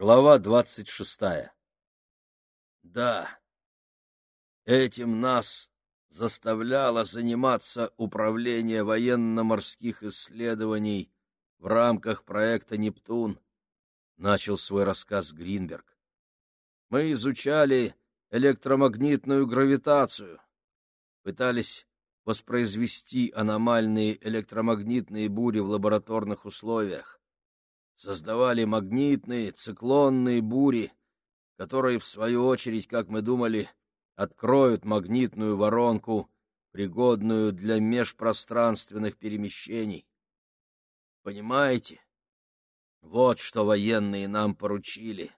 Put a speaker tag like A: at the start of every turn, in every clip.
A: Глава двадцать шестая.
B: Да, этим нас заставляло заниматься управление военно-морских исследований в рамках проекта «Нептун», — начал свой рассказ Гринберг. Мы изучали электромагнитную гравитацию, пытались воспроизвести аномальные электромагнитные бури в лабораторных условиях, создавали магнитные, циклонные бури, которые, в свою очередь, как мы думали, откроют магнитную воронку, пригодную для межпространственных перемещений. Понимаете? Вот что военные нам поручили.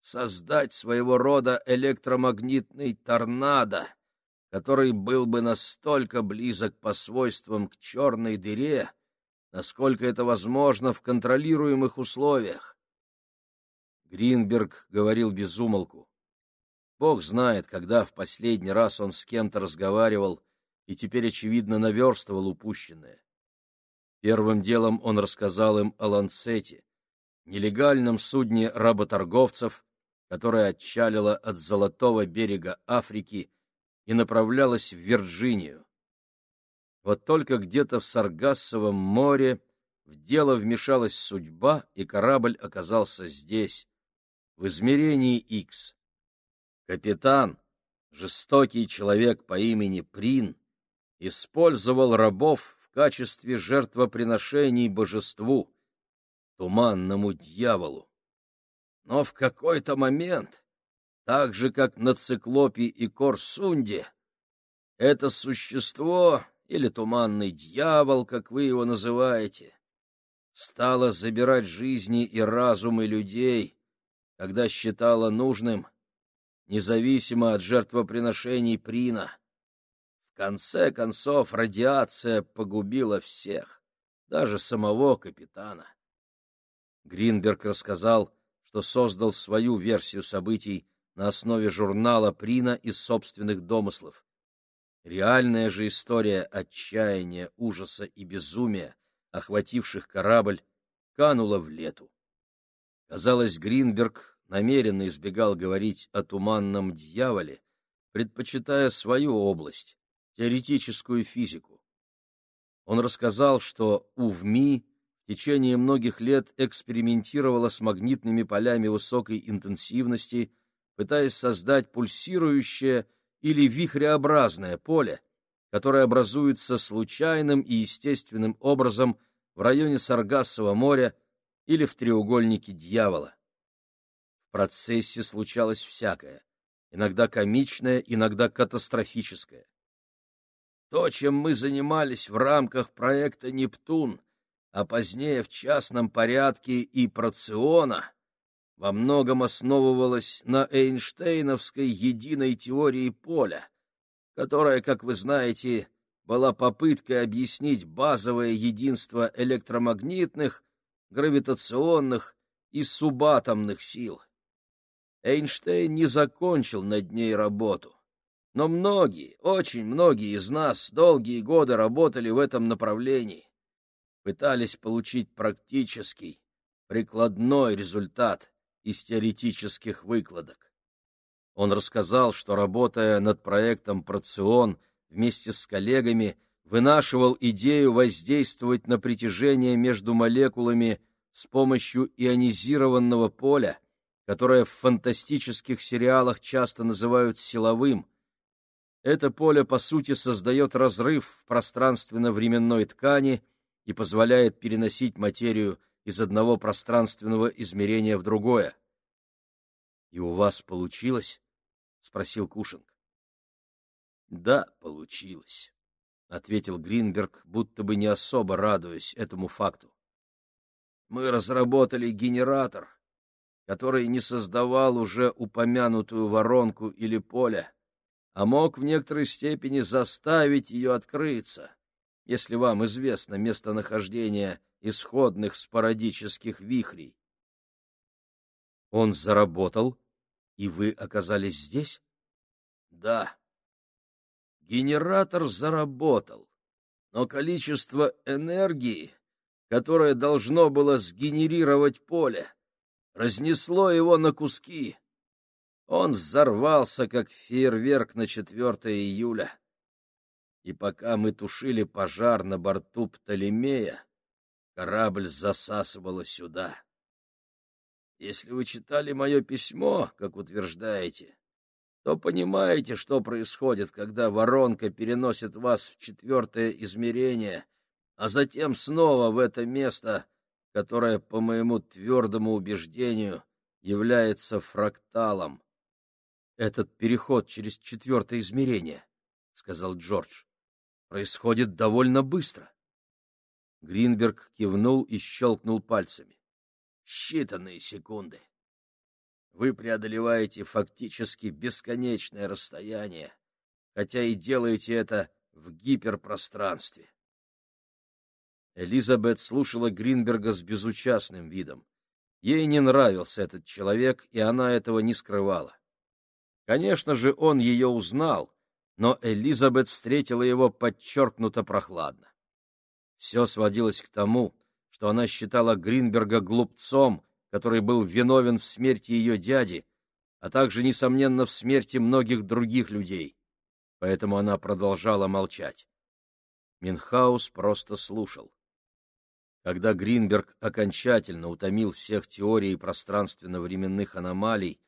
B: Создать своего рода электромагнитный торнадо, который был бы настолько близок по свойствам к черной дыре, насколько это возможно в контролируемых условиях. Гринберг говорил без умолку. Бог знает, когда в последний раз он с кем-то разговаривал и теперь, очевидно, наверстывал упущенное. Первым делом он рассказал им о Ланцете, нелегальном судне работорговцев, которое отчалило от Золотого берега Африки и направлялась в Вирджинию. Вот только где-то в Саргассовом море в дело вмешалась судьба, и корабль оказался здесь, в измерении X. Капитан, жестокий человек по имени Прин, использовал рабов в качестве жертвоприношений божеству, туманному дьяволу. Но в какой-то момент так же, как на циклопе и корсунде, это существо, или туманный дьявол, как вы его называете, стало забирать жизни и разумы людей, когда считало нужным, независимо от жертвоприношений Прина. В конце концов, радиация погубила всех, даже самого капитана. Гринберг рассказал, что создал свою версию событий на основе журнала Прина из собственных домыслов. Реальная же история отчаяния, ужаса и безумия, охвативших корабль, канула в лету. Казалось, Гринберг намеренно избегал говорить о туманном дьяволе, предпочитая свою область, теоретическую физику. Он рассказал, что УВМИ в течение многих лет экспериментировала с магнитными полями высокой интенсивности – пытаясь создать пульсирующее или вихреобразное поле, которое образуется случайным и естественным образом в районе Саргассового моря или в треугольнике дьявола. В процессе случалось всякое, иногда комичное, иногда катастрофическое. То, чем мы занимались в рамках проекта «Нептун», а позднее в частном порядке и «Проциона», во многом основывалась на Эйнштейновской единой теории поля, которая, как вы знаете, была попыткой объяснить базовое единство электромагнитных, гравитационных и субатомных сил. Эйнштейн не закончил над ней работу, но многие, очень многие из нас долгие годы работали в этом направлении, пытались получить практический, прикладной результат — из теоретических выкладок. Он рассказал, что, работая над проектом «Процион» вместе с коллегами, вынашивал идею воздействовать на притяжение между молекулами с помощью ионизированного поля, которое в фантастических сериалах часто называют силовым. Это поле, по сути, создает разрыв в пространственно-временной ткани и позволяет переносить материю из одного пространственного измерения в другое. — И у вас получилось? — спросил Кушинг. — Да, получилось, — ответил Гринберг, будто бы не особо радуясь этому факту. — Мы разработали генератор, который не создавал уже упомянутую воронку или поле, а мог в некоторой степени заставить ее открыться, если вам известно местонахождение исходных спорадических вихрей. Он заработал, и вы оказались здесь? Да. Генератор заработал, но количество энергии, которое должно было сгенерировать поле, разнесло его на куски. Он взорвался, как фейерверк на 4 июля. И пока мы тушили пожар на борту Птолемея, корабль засасывало сюда. Если вы читали мое письмо, как утверждаете, то понимаете, что происходит, когда воронка переносит вас в четвертое измерение, а затем снова в это место, которое, по моему твердому убеждению, является фракталом. — Этот переход через четвертое измерение, — сказал Джордж, — происходит довольно быстро. Гринберг кивнул и щелкнул пальцами. — Считанные секунды. Вы преодолеваете фактически бесконечное расстояние, хотя и делаете это в гиперпространстве. Элизабет слушала Гринберга с безучастным видом. Ей не нравился этот человек, и она этого не скрывала. Конечно же, он ее узнал, но Элизабет встретила его подчеркнуто прохладно. Все сводилось к тому, что она считала Гринберга глупцом, который был виновен в смерти ее дяди, а также, несомненно, в смерти многих других людей. Поэтому она продолжала молчать. Минхаус просто слушал. Когда Гринберг окончательно утомил всех теорий пространственно-временных аномалий,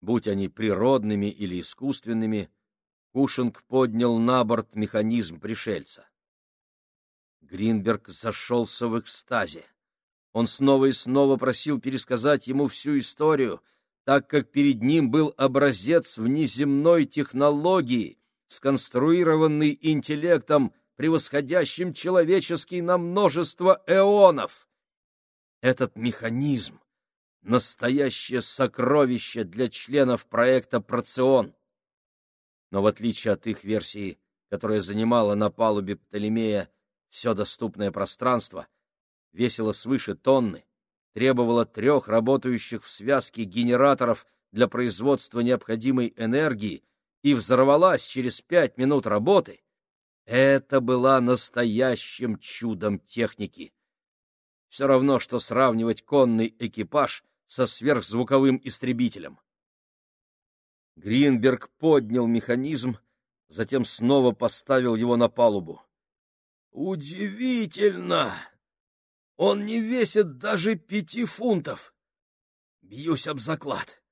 B: будь они природными или искусственными, Кушинг поднял на борт механизм пришельца. Гринберг зашелся в экстазе. Он снова и снова просил пересказать ему всю историю, так как перед ним был образец внеземной технологии, сконструированный интеллектом, превосходящим человеческий на множество эонов. Этот механизм — настоящее сокровище для членов проекта «Процион». Но в отличие от их версии, которая занимала на палубе Птолемея все доступное пространство, весило свыше тонны, требовало трех работающих в связке генераторов для производства необходимой энергии и взорвалась через пять минут работы, это была настоящим чудом техники. Все равно, что сравнивать конный экипаж со сверхзвуковым истребителем. Гринберг поднял механизм, затем снова поставил его на палубу. «Удивительно! Он не весит даже пяти фунтов! Бьюсь об заклад!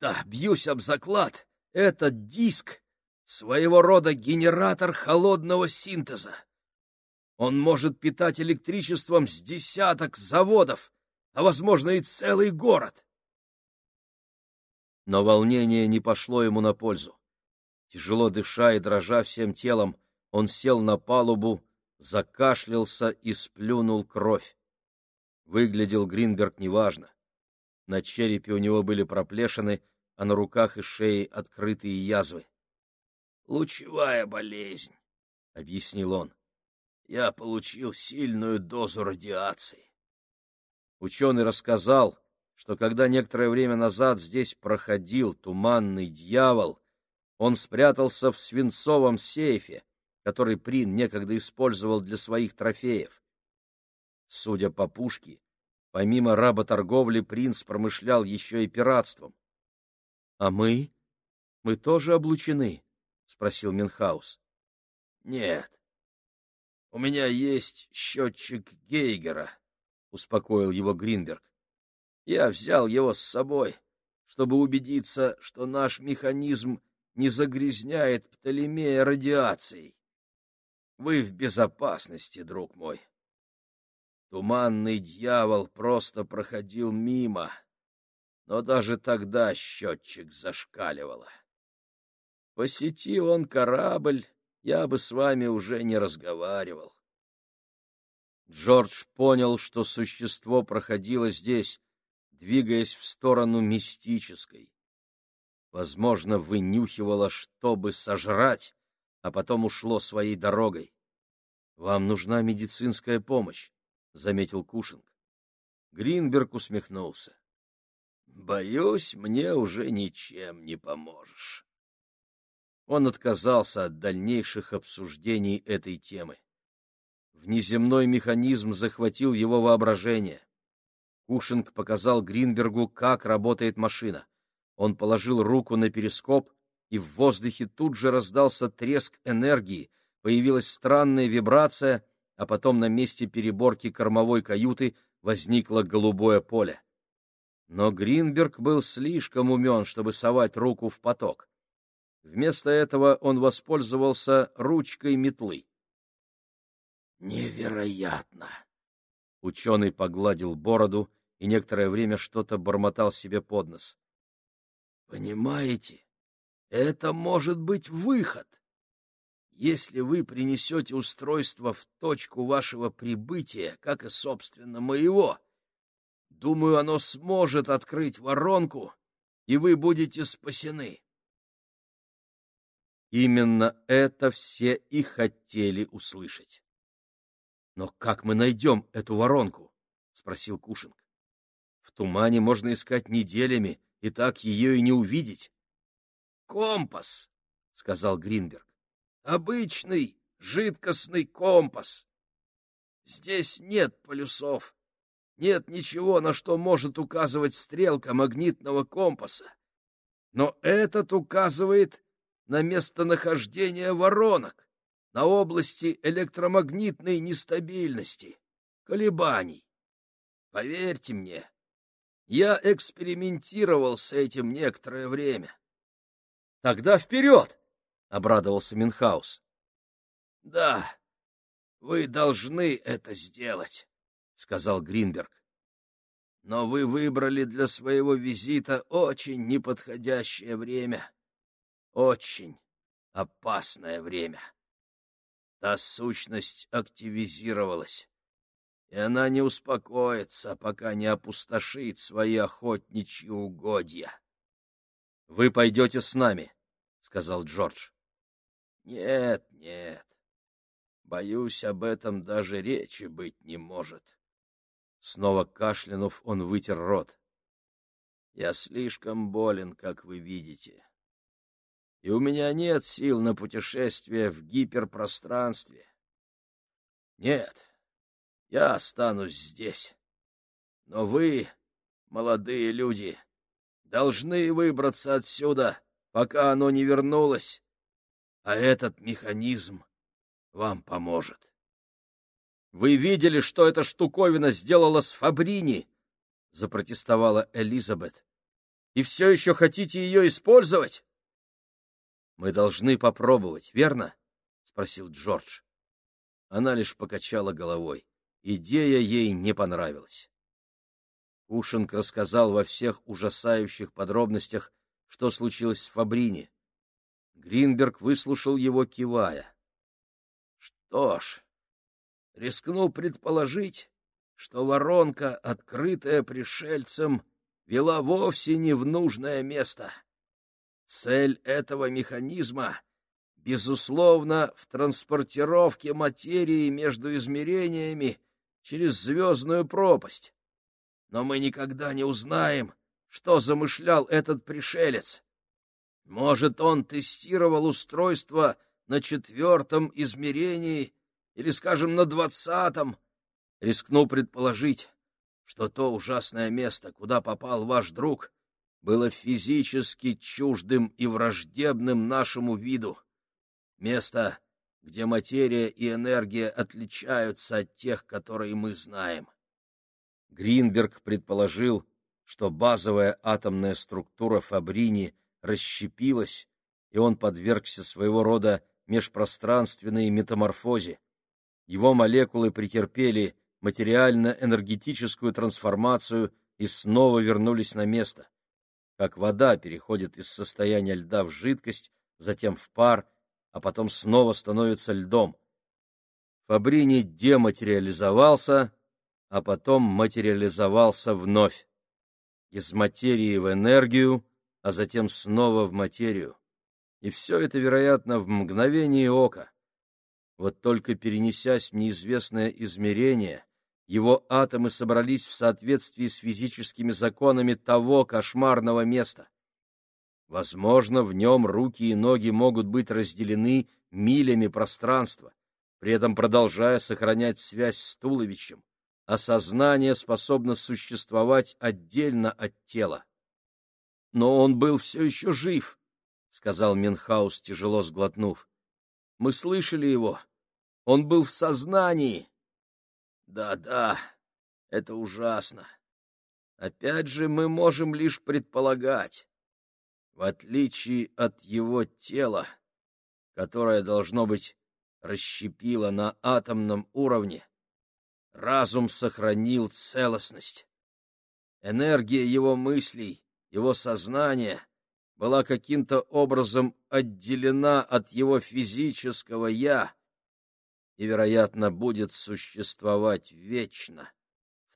B: Да, бьюсь об заклад! Этот диск своего рода генератор холодного синтеза. Он может питать электричеством с десяток заводов, а, возможно, и целый город. Но волнение не пошло ему на пользу. Тяжело дыша и дрожа всем телом, он сел на палубу, закашлялся и сплюнул кровь. Выглядел Гринберг неважно. На черепе у него были проплешины, а на руках и шее открытые язвы лучевая болезнь, — объяснил он. Я получил сильную дозу радиации. Ученый рассказал, что когда некоторое время назад здесь проходил туманный дьявол, он спрятался в свинцовом сейфе, который Прин некогда использовал для своих трофеев. Судя по пушке, помимо работорговли принц промышлял еще и пиратством. — А мы? Мы тоже облучены? — спросил Минхаус. — Нет. У меня есть счетчик Гейгера, — успокоил его Гринберг. Я взял его с собой, чтобы убедиться, что наш механизм не загрязняет Птолемея радиацией. Вы в безопасности, друг мой. Туманный дьявол просто проходил мимо, но даже тогда счетчик зашкаливало. Посети он корабль, я бы с вами уже не разговаривал. Джордж понял, что существо проходило здесь, двигаясь в сторону мистической. Возможно, вынюхивало, чтобы сожрать, а потом ушло своей дорогой. — Вам нужна медицинская помощь, — заметил Кушинг. Гринберг усмехнулся. — Боюсь, мне уже ничем не поможешь он отказался от дальнейших обсуждений этой темы. Внеземной механизм захватил его воображение. Кушинг показал Гринбергу, как работает машина. Он положил руку на перископ, и в воздухе тут же раздался треск энергии, появилась странная вибрация, а потом на месте переборки кормовой каюты возникло голубое поле. Но Гринберг был слишком умен, чтобы совать руку в поток. Вместо этого он воспользовался ручкой метлы. «Невероятно!» Ученый погладил бороду и некоторое время что-то бормотал себе под нос. «Понимаете, это может быть выход. Если вы принесете устройство в точку вашего прибытия, как и, собственно, моего, думаю, оно сможет открыть воронку, и вы будете спасены. Именно это все и хотели услышать. «Но как мы найдем эту воронку?» — спросил Кушинг. «В тумане можно искать неделями, и так ее и не увидеть». «Компас», — сказал Гринберг. «Обычный жидкостный компас. Здесь нет полюсов, нет ничего, на что может указывать стрелка магнитного компаса. Но этот указывает на местонахождение воронок на области электромагнитной нестабильности, колебаний. Поверьте мне, я экспериментировал с этим некоторое время. — Тогда вперед! — обрадовался Минхаус. — Да, вы должны это сделать, — сказал Гринберг. — Но вы выбрали для своего визита очень неподходящее время. Очень опасное время. — Та сущность активизировалась, и она не успокоится, пока не опустошит свои охотничьи угодья. — Вы пойдете с нами, — сказал Джордж. — Нет, нет. Боюсь, об этом даже речи быть не может. Снова кашлянув, он вытер рот. — Я слишком болен, как вы видите и у меня нет сил на путешествие в гиперпространстве. Нет, я останусь здесь. Но вы, молодые люди, должны выбраться отсюда, пока оно не вернулось, а этот механизм вам поможет. Вы видели, что эта штуковина сделала с Фабрини? — запротестовала Элизабет. — И все еще хотите ее использовать? Мы должны попробовать, верно? спросил Джордж. Она лишь покачала головой. Идея ей не понравилась. Кушинг рассказал во всех ужасающих подробностях, что случилось с Фабрини. Гринберг выслушал его, кивая. Что ж, рискну предположить, что воронка, открытая пришельцем, вела вовсе не в нужное место. Цель этого механизма, безусловно, в транспортировке материи между измерениями через звездную пропасть. Но мы никогда не узнаем, что замышлял этот пришелец. Может, он тестировал устройство на четвертом измерении или, скажем, на двадцатом. Рискну предположить, что то ужасное место, куда попал ваш друг, было физически чуждым и враждебным нашему виду. Место, где материя и энергия отличаются от тех, которые мы знаем. Гринберг предположил, что базовая атомная структура Фабрини расщепилась, и он подвергся своего рода межпространственной метаморфозе. Его молекулы претерпели материально-энергетическую трансформацию и снова вернулись на место как вода переходит из состояния льда в жидкость, затем в пар, а потом снова становится льдом. Фабрини дематериализовался, а потом материализовался вновь. Из материи в энергию, а затем снова в материю. И все это, вероятно, в мгновение ока. Вот только перенесясь в неизвестное измерение, его атомы собрались в соответствии с физическими законами того кошмарного места. Возможно, в нем руки и ноги могут быть разделены милями пространства, при этом продолжая сохранять связь с туловищем. а сознание способно существовать отдельно от тела. Но он был все еще жив, — сказал Минхаус, тяжело сглотнув. Мы слышали его. Он был в сознании. Да-да, это ужасно. Опять же, мы можем лишь предполагать. В отличие от его тела, которое, должно быть, расщепило на атомном уровне, разум сохранил целостность. Энергия его мыслей, его сознания была каким-то образом отделена от его физического «я» и, вероятно, будет существовать вечно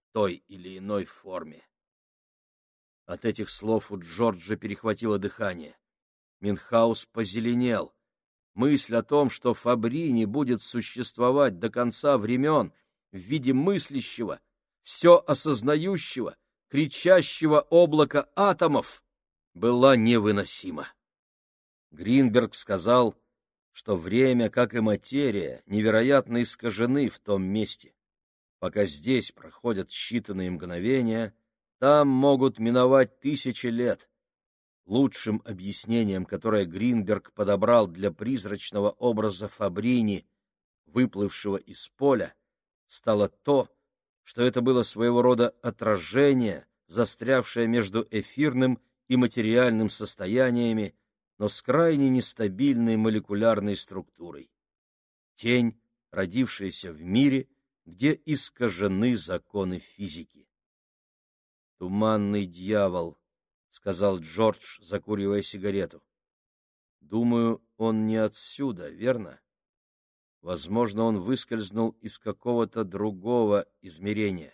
B: в той или иной форме. От этих слов у Джорджа перехватило дыхание. Минхаус позеленел. Мысль о том, что Фабрини будет существовать до конца времен в виде мыслящего, все осознающего, кричащего облака атомов, была невыносима. Гринберг сказал, что время, как и материя, невероятно искажены в том месте. Пока здесь проходят считанные мгновения, там могут миновать тысячи лет. Лучшим объяснением, которое Гринберг подобрал для призрачного образа Фабрини, выплывшего из поля, стало то, что это было своего рода отражение, застрявшее между эфирным и материальным состояниями, но с крайне нестабильной молекулярной структурой. Тень, родившаяся в мире, где искажены законы физики. «Туманный дьявол», — сказал Джордж, закуривая сигарету. «Думаю, он не отсюда, верно? Возможно, он выскользнул из какого-то другого измерения».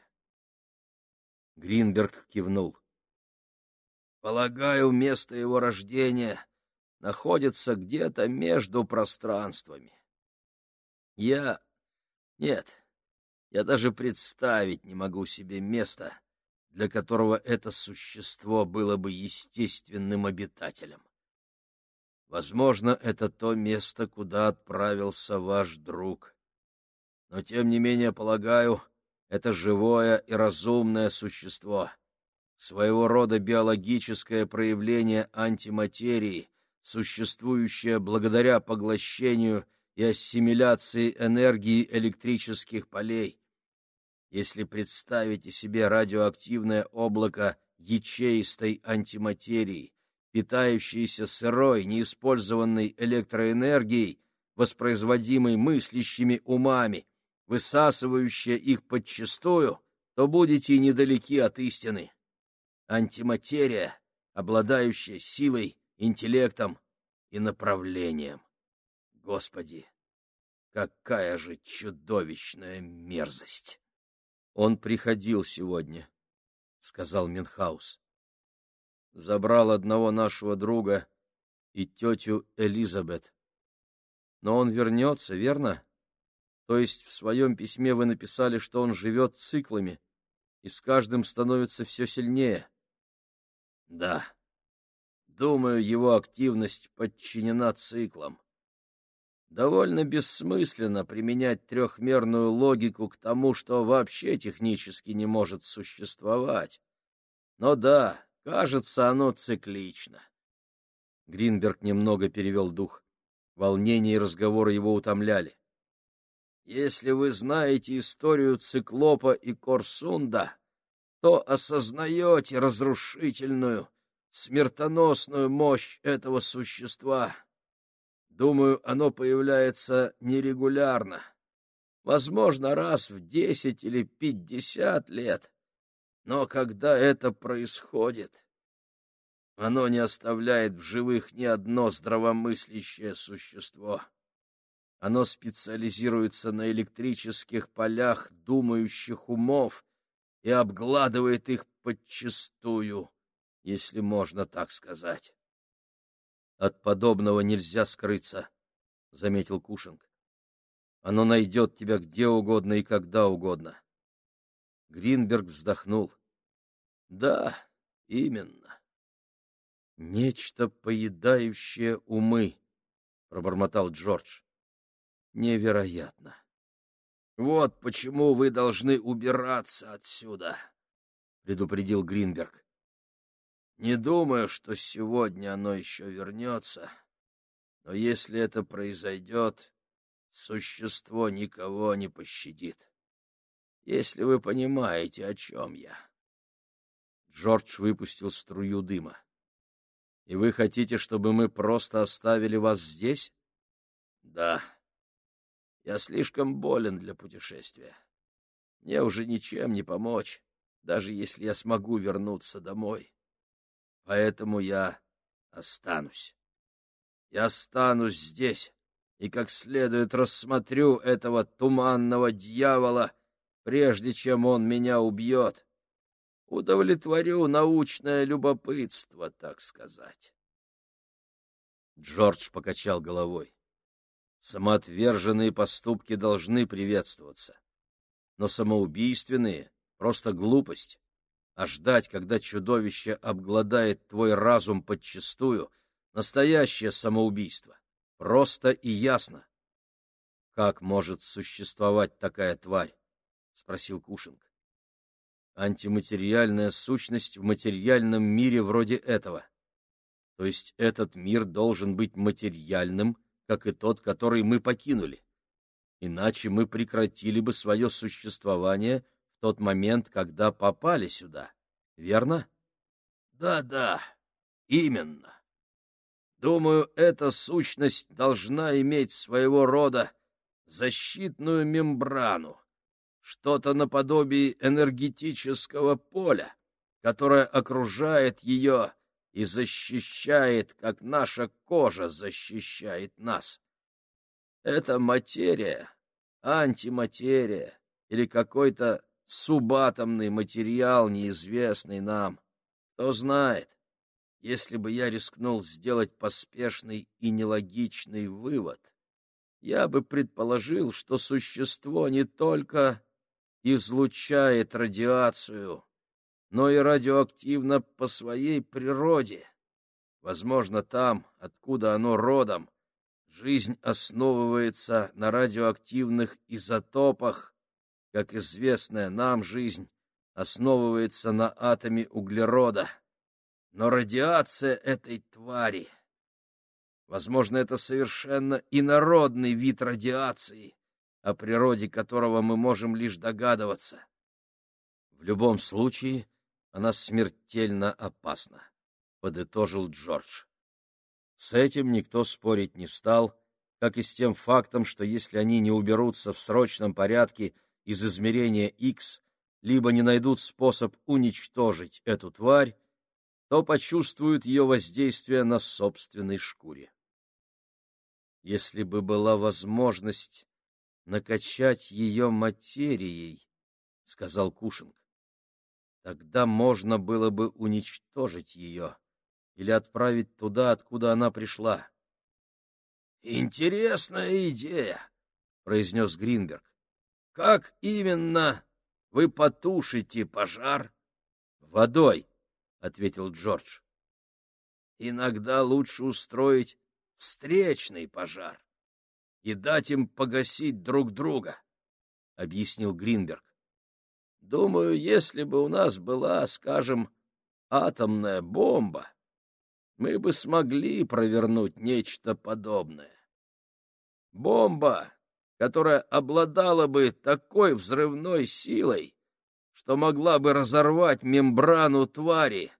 B: Гринберг кивнул. «Полагаю, место его рождения находится где-то между пространствами. Я... Нет, я даже представить не могу себе места, для которого это существо было бы естественным обитателем. Возможно, это то место, куда отправился ваш друг. Но, тем не менее, полагаю, это живое и разумное существо, своего рода биологическое проявление антиматерии, существующее благодаря поглощению и ассимиляции энергии электрических полей, если представите себе радиоактивное облако ячеистой антиматерии, питающейся сырой, неиспользованной электроэнергией, воспроизводимой мыслящими умами, высасывающее их подчистую, то будете недалеки от истины. Антиматерия, обладающая силой, интеллектом и направлением. Господи, какая же чудовищная мерзость! Он приходил сегодня, — сказал Минхаус. Забрал одного нашего друга и тетю Элизабет. Но он вернется, верно? То есть в своем письме вы написали, что он живет циклами и с каждым становится все сильнее. Да. Думаю, его активность подчинена циклам. Довольно бессмысленно применять трехмерную логику к тому, что вообще технически не может существовать. Но да, кажется, оно циклично. Гринберг немного перевел дух. Волнение и разговоры его утомляли. Если вы знаете историю циклопа и Корсунда, то осознаете разрушительную, смертоносную мощь этого существа. Думаю, оно появляется нерегулярно. Возможно, раз в десять или пятьдесят лет. Но когда это происходит, оно не оставляет в живых ни одно здравомыслящее существо. Оно специализируется на электрических полях думающих умов и обгладывает их подчистую, если можно так сказать. От подобного нельзя скрыться, — заметил Кушинг. Оно найдет тебя где угодно и когда угодно. Гринберг вздохнул. Да, именно. Нечто поедающее умы, — пробормотал Джордж. Невероятно. Вот почему вы должны убираться отсюда, — предупредил Гринберг. Не думаю, что сегодня оно еще вернется, но если это произойдет, существо никого не пощадит. Если вы понимаете, о чем я. Джордж выпустил струю дыма. — И вы хотите, чтобы мы просто оставили вас здесь? — Да. Я слишком болен для путешествия. Мне уже ничем не помочь, даже если я смогу вернуться домой. Поэтому я останусь. Я останусь здесь и как следует рассмотрю этого туманного дьявола, прежде чем он меня убьет удовлетворю научное любопытство, так сказать. Джордж покачал головой. Самоотверженные поступки должны приветствоваться, но самоубийственные — просто глупость, а ждать, когда чудовище обгладает твой разум подчистую — настоящее самоубийство, просто и ясно. — Как может существовать такая тварь? — спросил Кушинг антиматериальная сущность в материальном мире вроде этого. То есть этот мир должен быть материальным, как и тот, который мы покинули. Иначе мы прекратили бы свое существование в тот момент, когда попали сюда. Верно? Да-да, именно. Думаю, эта сущность должна иметь своего рода защитную мембрану, что-то наподобие энергетического поля, которое окружает ее и защищает, как наша кожа защищает нас. Это материя, антиматерия или какой-то субатомный материал, неизвестный нам. Кто знает, если бы я рискнул сделать поспешный и нелогичный вывод, я бы предположил, что существо не только излучает радиацию, но и радиоактивно по своей природе. Возможно, там, откуда оно родом, жизнь основывается на радиоактивных изотопах, как известная нам жизнь основывается на атоме углерода. Но радиация этой твари... Возможно, это совершенно инородный вид радиации, о природе которого мы можем лишь догадываться. В любом случае, она смертельно опасна, — подытожил Джордж. С этим никто спорить не стал, как и с тем фактом, что если они не уберутся в срочном порядке из измерения X, либо не найдут способ уничтожить эту тварь, то почувствуют ее воздействие на собственной шкуре. Если бы была возможность накачать ее материей, — сказал Кушинг. Тогда можно было бы уничтожить ее или отправить туда, откуда она пришла. — Интересная идея, — произнес Гринберг. — Как именно вы потушите пожар? — Водой, — ответил Джордж. — Иногда лучше устроить встречный пожар и дать им погасить друг друга, — объяснил Гринберг. Думаю, если бы у нас была, скажем, атомная бомба, мы бы смогли провернуть нечто подобное. Бомба, которая обладала бы такой взрывной силой, что могла бы разорвать мембрану твари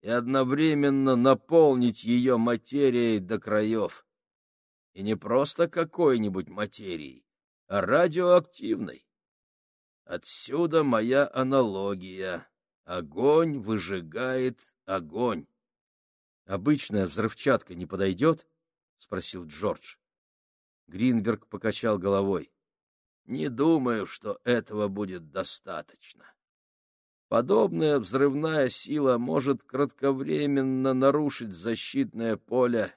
B: и одновременно наполнить ее материей до краев. И не просто какой-нибудь материей, а радиоактивной. Отсюда моя аналогия. Огонь выжигает огонь. — Обычная взрывчатка не подойдет? — спросил Джордж. Гринберг покачал головой. — Не думаю, что этого будет достаточно. Подобная взрывная сила может кратковременно нарушить защитное поле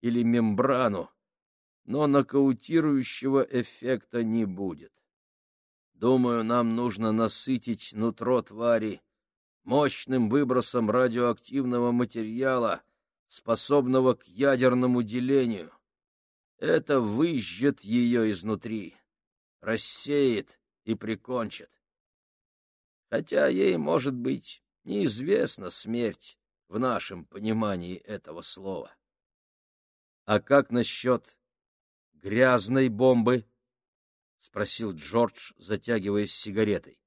B: или мембрану, но нокаутирующего эффекта не будет. Думаю, нам нужно насытить нутро твари мощным выбросом радиоактивного материала, способного к ядерному делению. Это выжжет ее изнутри. рассеет и прикончит. Хотя ей, может быть, неизвестна смерть в нашем понимании этого слова.
A: А как насчет грязной бомбы? — спросил Джордж, затягиваясь сигаретой.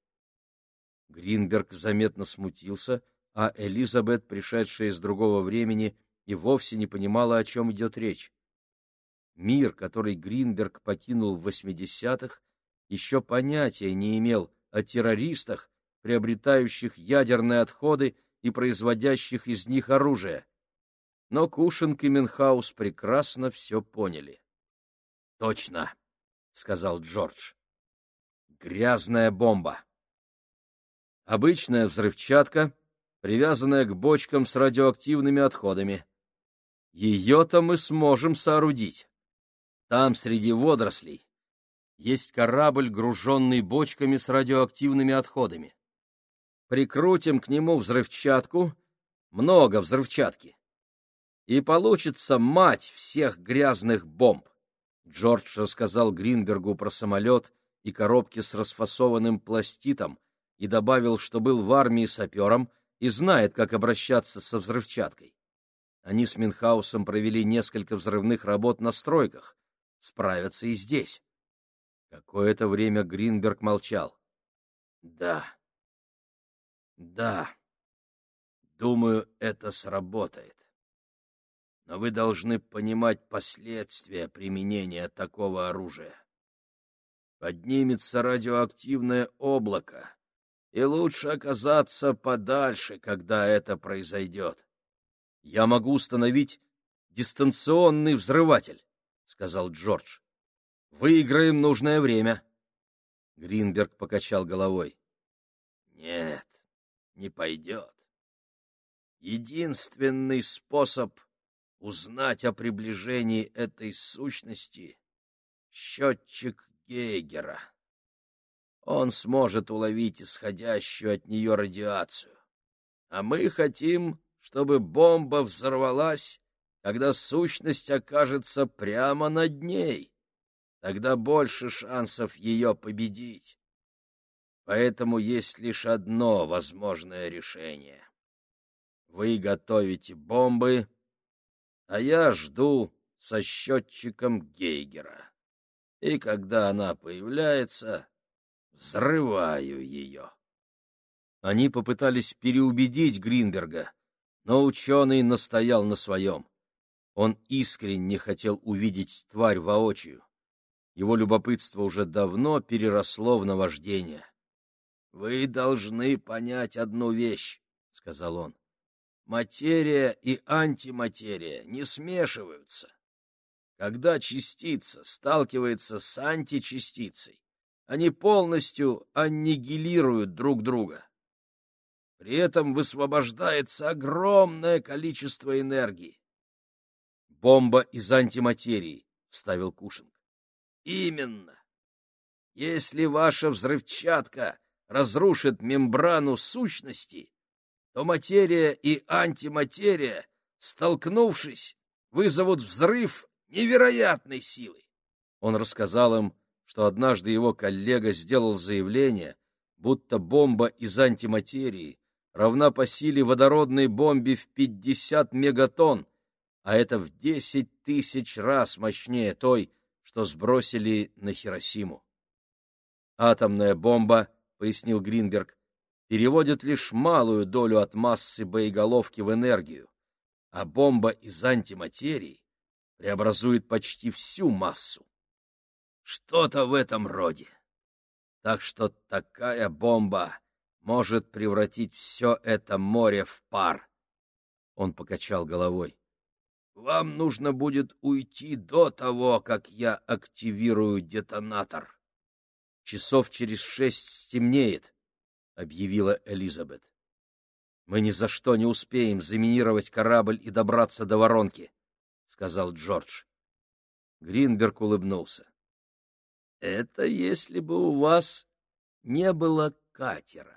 A: Гринберг заметно смутился, а Элизабет, пришедшая из другого времени, и вовсе не понимала, о чем идет речь. Мир, который Гринберг покинул в 80-х, еще понятия не имел о террористах, приобретающих ядерные отходы и производящих из них оружие. Но Кушинг и Минхаус прекрасно все поняли. — Точно, — сказал Джордж. — Грязная бомба. Обычная взрывчатка, привязанная к бочкам с радиоактивными отходами. Ее-то мы сможем соорудить. Там, среди водорослей, есть корабль, груженный бочками с радиоактивными отходами. Прикрутим к нему взрывчатку, много взрывчатки, и получится мать всех грязных бомб. Джордж рассказал Гринбергу про самолет и коробки с расфасованным пластитом, и добавил, что был в армии сапером и знает, как обращаться со взрывчаткой. Они с Минхаусом провели несколько взрывных работ на стройках. Справятся и здесь. Какое-то время Гринберг молчал. — Да. Да. Думаю, это сработает. Но вы должны понимать последствия применения такого оружия. Поднимется радиоактивное облако, и лучше оказаться подальше, когда это произойдет. — Я могу установить дистанционный взрыватель, — сказал Джордж. — Выиграем нужное время. Гринберг покачал головой. — Нет, не пойдет. Единственный способ узнать о приближении этой сущности — счетчик Гейгера он сможет уловить исходящую от нее радиацию. А мы хотим, чтобы бомба взорвалась, когда сущность окажется прямо над ней. Тогда больше шансов ее победить. Поэтому есть лишь одно возможное решение. Вы готовите бомбы, а я жду со счетчиком Гейгера. И когда она появляется, взрываю ее. Они попытались переубедить Гринберга, но ученый настоял на своем. Он искренне хотел увидеть тварь воочию. Его любопытство уже давно переросло в наваждение. — Вы должны понять одну вещь, — сказал он. — Материя и антиматерия не смешиваются. Когда частица сталкивается с античастицей, они полностью аннигилируют друг друга. При этом высвобождается огромное количество энергии. «Бомба из антиматерии», — вставил Кушинг. «Именно. Если ваша взрывчатка разрушит мембрану сущности, то материя и антиматерия, столкнувшись, вызовут взрыв невероятной силы. Он рассказал им что однажды его коллега сделал заявление, будто бомба из антиматерии равна по силе водородной бомбе в 50 мегатонн, а это в 10 тысяч раз мощнее той, что сбросили на Хиросиму. Атомная бомба, пояснил Гринберг, переводит лишь малую долю от массы боеголовки в энергию, а бомба из антиматерии преобразует почти всю массу. Что-то в этом роде. Так что такая бомба может превратить все это море в пар. Он покачал головой. Вам нужно будет уйти до того, как я активирую детонатор. Часов через шесть стемнеет, — объявила Элизабет. Мы ни за что не успеем заминировать корабль и добраться до воронки, — сказал Джордж. Гринберг улыбнулся. Это если бы у вас не было катера.